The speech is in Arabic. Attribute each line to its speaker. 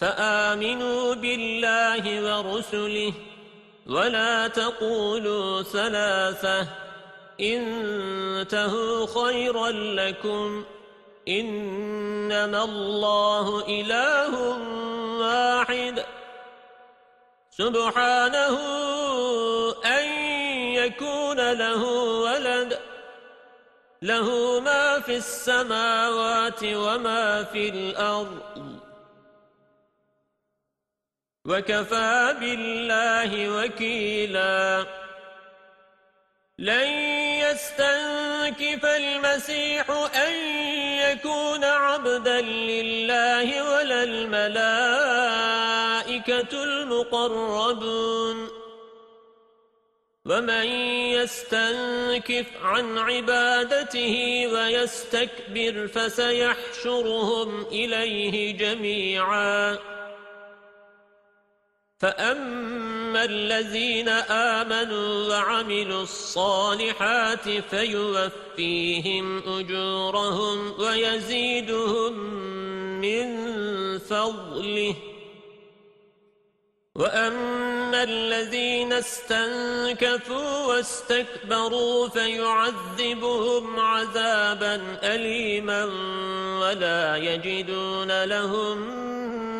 Speaker 1: فآمنوا بالله ورسله ولا تقولوا ثلاثة انتهوا خيرا لكم إنما الله إله واحد سبحانه أن يكون له ولد له ما في السماوات وما في الأرض وكفى بالله وكيلا. لن يستنكف المسيح أن يكون عبدا لله ولا الملائكة المقربون. ومن يستنكف عن عبادته ويستكبر فسيحشرهم إليه جميعاً. فأما الذين آمنوا وعملوا الصالحات فيوفيهم أجورهم ويزيدهم من فضله وأما الذين استنكفوا واستكبروا فيعذبهم عذابا أليما ولا يجدون لهم